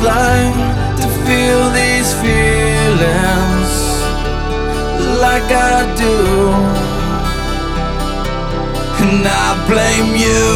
Like to feel these feelings like I do. And I blame you.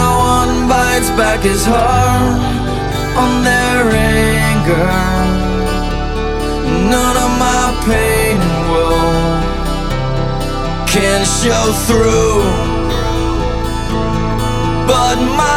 No one bites back his heart on their anger. None of my pain woe can show through. But my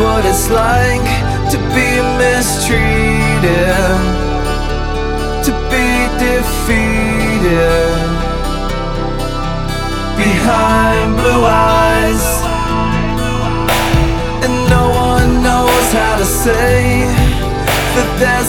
What it's like to be mistreated, to be defeated behind blue eyes. And no one knows how to say that they're